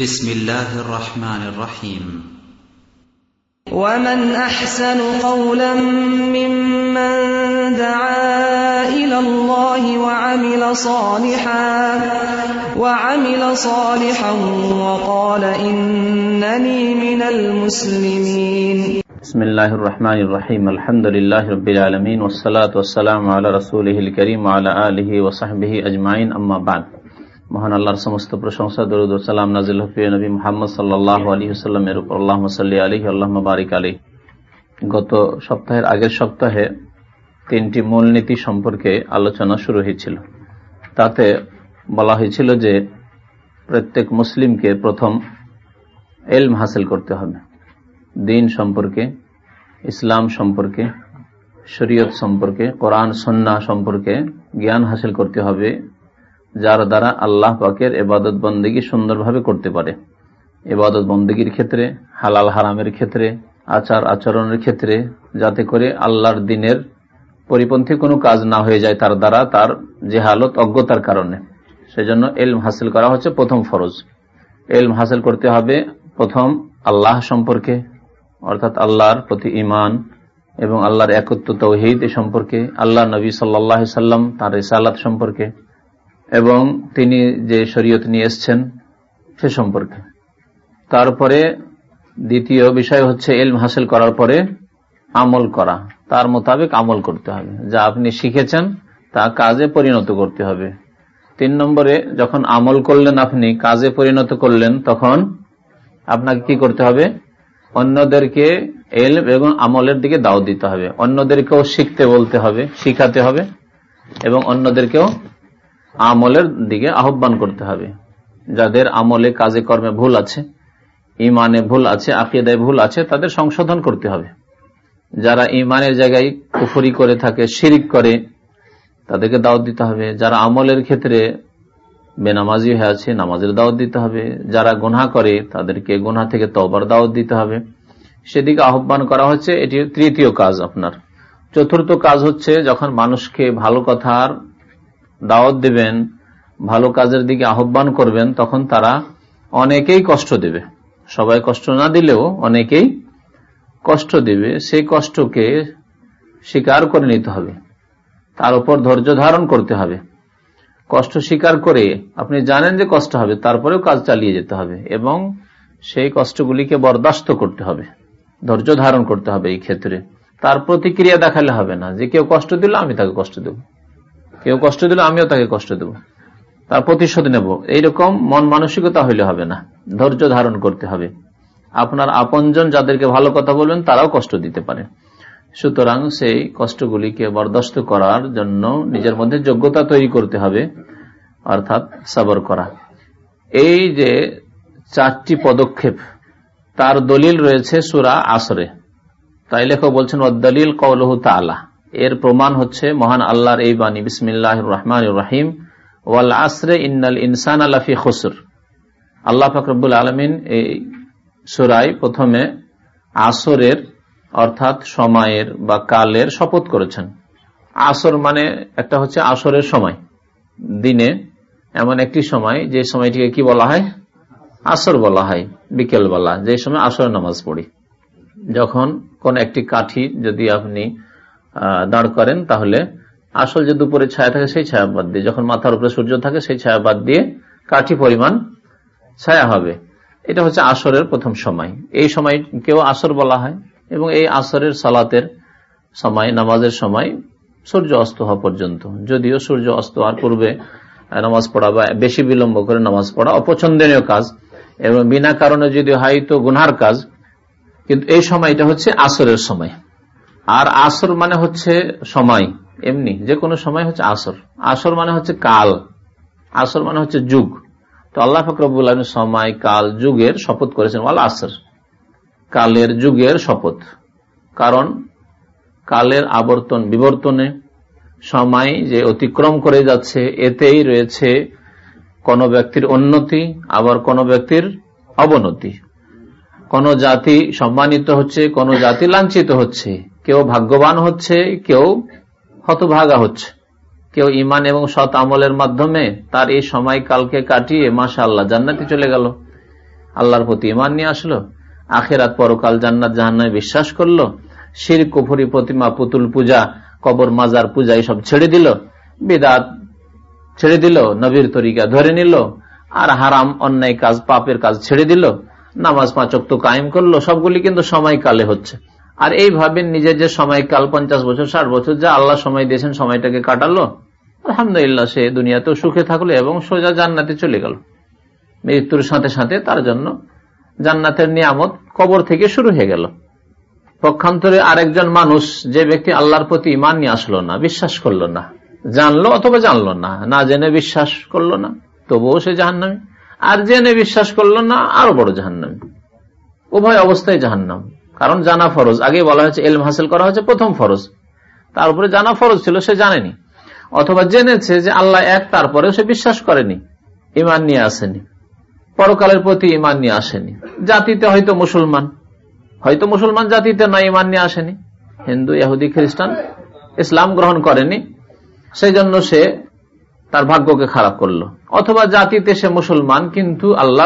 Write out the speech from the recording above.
بسم الله الرحمن الرحيم. ومن أحسن قولا ممن دعا إلى الله وعمل صالحا وعمل صالحا وقال إنني من المسلمين. بسم الله الرحمن الرحيم. الحمد لله رب العالمين والصلاة والسلام على رسوله الكريم وعلى آله وصحبه أجمعين. أما بعد মহান আল্লাহর সমস্ত প্রশংসা, দরুদ সালাম নাজিল হফিয়া নবী মোহাম্মদ সাল্লাহ আলী সাল্লামের উপর। আল্লাহ সাল্লি আলী আল্লাহ বারিক আলী গত সপ্তাহের আগের সপ্তাহে তিনটি মূলনীতি সম্পর্কে আলোচনা শুরু হয়েছিল। তাতে বলা হয়েছিল যে প্রত্যেক মুসলিমকে প্রথম এলম হাসিল করতে হবে। দিন সম্পর্কে, ইসলাম সম্পর্কে, শরীয়ত সম্পর্কে, কোরআন সন্না সম্পর্কে জ্ঞান হাসিল করতে হবে। যার দ্বারা আল্লাহ পাকের এবাদত বন্দেগী সুন্দরভাবে করতে পারে। এবাদত বন্দেগীর ক্ষেত্রে, হালাল হারামের ক্ষেত্রে, আচার আচরণের ক্ষেত্রে, যাতে করে আল্লাহর দিনের পরিপন্থী কোনো কাজ না হয়ে যায় তার দ্বারা তার যে হালত অজ্ঞতার কারণে। সেজন্য এলম হাসিল করা হচ্ছে প্রথম ফরজ। এলম হাসিল করতে হবে প্রথম আল্লাহ সম্পর্কে, অর্থাৎ আল্লাহর প্রতি ইমান এবং আল্লাহর একত্র তৌহিদ সম্পর্কে, আল্লাহ নবী সাল্লাহ সাল্লাম তার রিসালাত সম্পর্কে এবং তিনি যে শরীয়ত নিয়ে এসছেন সে সম্পর্কে। তারপরে দ্বিতীয় বিষয় হচ্ছে এলম হাসিল করার পরে আমল করা। তার মোতাবেক আমল করতে হবে। যা আপনি শিখেছেন, তা কাজে পরিণত করতে হবে। তিন নম্বরে, যখন আমল করলেন আপনি, কাজে পরিণত করলেন, তখন আপনাকে কি করতে হবে? অন্যদেরকে এল এবং আমলের দিকে দাও দিতে হবে। অন্যদেরকেও শিখতে বলতে হবে, শিখাতে হবে এবং অন্যদেরকেও আমলের দিকে আহ্বান করতে হবে। যাদের আমলে কাজে কর্মে ভুল আছে ইমানে ভুল আছে, আকিদায় ভুল আছে, তাদের সংশোধন করতে হবে। যারা ইমানের জায়গায় কুফরি করে থাকে, শিরিক করে, তাদেরকে দাওয়াত দিতে হবে। যারা আমলের ক্ষেত্রে বেনামাজি হয়ে আছে, নামাজের দাওয়াত দিতে হবে। যারা গুনা করে, তাদেরকে গুনা থেকে তবার দাওয়াত দিতে হবে। সেদিকে আহ্বান করা হচ্ছে, এটি তৃতীয় কাজ আপনার। চতুর্থ কাজ হচ্ছে, যখন মানুষকে ভালো কথার দাওয়াত দেবেন, ভালো কাজের দিকে আহ্বান করবেন, তখন তারা অনেকেই কষ্ট দেবে। সবাই কষ্ট না দিলেও অনেকেই কষ্ট দেবে। সেই কষ্টকে স্বীকার করে নিতে হবে। তার উপর ধৈর্য ধারণ করতে হবে। কষ্ট স্বীকার করে আপনি জানেন যে কষ্ট হবে, তারপরেও কাজ চালিয়ে যেতে হবে এবং সেই কষ্টগুলিকে বরদাস্ত করতে হবে। ধৈর্য ধারণ করতে হবে এই ক্ষেত্রে। তার প্রতিক্রিয়া দেখালে হবে না যে কেউ কষ্ট দিল, আমি তাকে কষ্ট দেব। কেউ কষ্ট দিল, আমিও তাকে কষ্ট দেব। তার প্রতিশোধ নেব। এইরকম মন মানসিকতা হইলে হবে না। ধৈর্য ধারণ করতে হবে। আপনার আপনজন যাদেরকে ভালো কথা বলবেন, তারাও কষ্ট দিতে পারে। সুতরাং সেই কষ্টগুলিকে বরদাস্ত করার জন্য নিজের মধ্যে যোগ্যতা তৈরি করতে হবে, অর্থাৎ সাবর করা। এই যে চারটি পদক্ষেপ, তার দলিল রয়েছে সুরা আসরে। তাই লেখক বলছেন দলিল কৌলহ তালা এর প্রমাণ হচ্ছে মহান আল্লাহর এই বাণী বিসমিল্লাহ রহমান রাহিম। ওয়াল আসরে ইন্নাল ইনসান আল্লাফি খসুর। আল্লাহ ফকরবুল আলমিন এই সুরাই প্রথমে আসরের, অর্থাৎ সময়ের বা কালের শপথ করেছেন। আসর মানে একটা হচ্ছে আসরের সময়। দিনে এমন একটি সময়, যে সময়টিকে কি বলা হয়? আসর বলা হয় বিকেল বেলা যে সময় আসর নামাজ পড়ি। যখন কোন একটি কাঠি যদি আপনি দাঁড় করেন, তাহলে আসল যে দুপুরে ছায়া থাকে সেই ছায়া বাদ দিয়ে, যখন মাথার উপরে সূর্য থাকে সেই ছায়া বাদ দিয়ে কাঠি পরিমাণ ছায়া হবে। এটা হচ্ছে আসরের প্রথম সময়। এই সময় কেউ আসর বলা হয় এবং এই আসরের সালাতের সময়, নামাজের সময় সূর্য অস্ত হওয়া পর্যন্ত। যদিও সূর্য অস্ত হওয়ার পূর্বে নামাজ পড়া বা বেশি বিলম্ব করে নামাজ পড়া অপছন্দনীয় কাজ এবং বিনা কারণে যদি হয় তো গুনহার কাজ। কিন্তু এই সময়টা হচ্ছে আসরের সময়। আর আসর মানে হচ্ছে সময়, এমনি যে কোনো সময় হচ্ছে আসর। আসর মানে হচ্ছে কাল, আসর মানে হচ্ছে যুগ। তো আল্লাহ ফকরবুল সময়, কাল, যুগের শপথ করেছেন, ওয়াল আসর। কালের যুগের শপথ। কারণ কালের আবর্তন বিবর্তনে সময় যে অতিক্রম করে যাচ্ছে, এতেই রয়েছে কোন ব্যক্তির উন্নতি, আবার কোন ব্যক্তির অবনতি। কোন জাতি সম্মানিত হচ্ছে, কোন জাতি লাঞ্ছিত হচ্ছে। কেউ ভাগ্যবান হচ্ছে, কেউ হতভাগা হচ্ছে। কেউ ইমান এবং সৎ আমলের মাধ্যমে তার এই সময়কালকে কাটিয়ে মাসা আল্লাহ জান্নাতি চলে গেল। আল্লাহর প্রতি ইমান নিয়ে আসলো, আখেরাত পরকাল জান্নাত জাহান্নায় বিশ্বাস করল, শির, কুফুরি, প্রতিমা, পুতুল পূজা, কবর, মাজার পূজা এসব ছেড়ে দিল, বিদাত ছেড়ে দিল, নবীর তরিকা ধরে নিল, আর হারাম, অন্যায় কাজ, পাপের কাজ ছেড়ে দিল, নামাজ পাঁচক তো কায়েম করল, সবগুলি কিন্তু সময়কালে হচ্ছে। আর এই এইভাবে নিজের যে সময়কাল পঞ্চাশ বছর, ষাট বছর, যা আল্লাহ সময় দিয়েছেন, সময়টাকে কাটালো, আলহামদুলিল্লাহ সে দুনিয়াতেও সুখে থাকল এবং সোজা জান্নাতে চলে গেল। মৃত্যুর সাথে সাথে তার জন্য জান্নাতের নিয়ামত কবর থেকে শুরু হয়ে গেল। পক্ষান্তরে আরেকজন মানুষ, যে ব্যক্তি আল্লাহর প্রতি ইমান নিয়ে আসলো না, বিশ্বাস করল না, জানলো অথবা জানলো না না জেনে বিশ্বাস করল না, তবুও সে জাহান্নামি। আর জেনে বিশ্বাস করল না, আরও বড় জাহান্নামি। উভয় অবস্থায় জাহান্নাম। কারণ জানা ফরজ। আগে বলা হয়েছে এলম হাসিল করা হয়েছে প্রথম ফরজ। তার উপরে জানা ফরজ ছিল, সে জানেনি। অথবা জেনেছে যে আল্লাহ এক তারপরে সে বিশ্বাস করেনি ইমান নিয়ে আসেনি। পরকালের প্রতি ইমান নিয়ে আসেনি। জাতিতে হয়তো মুসলমান। হয়তো মুসলমান জাতিতে নয় ইমান নিয়ে আসেনি। হিন্দু, ইহুদি, খ্রিস্টান ইসলাম গ্রহণ করেনি। সেই জন্য সে তার ভাগ্যকে খারাপ করল। অথবা জাতিতে সে মুসলমান, কিন্তু আল্লাহ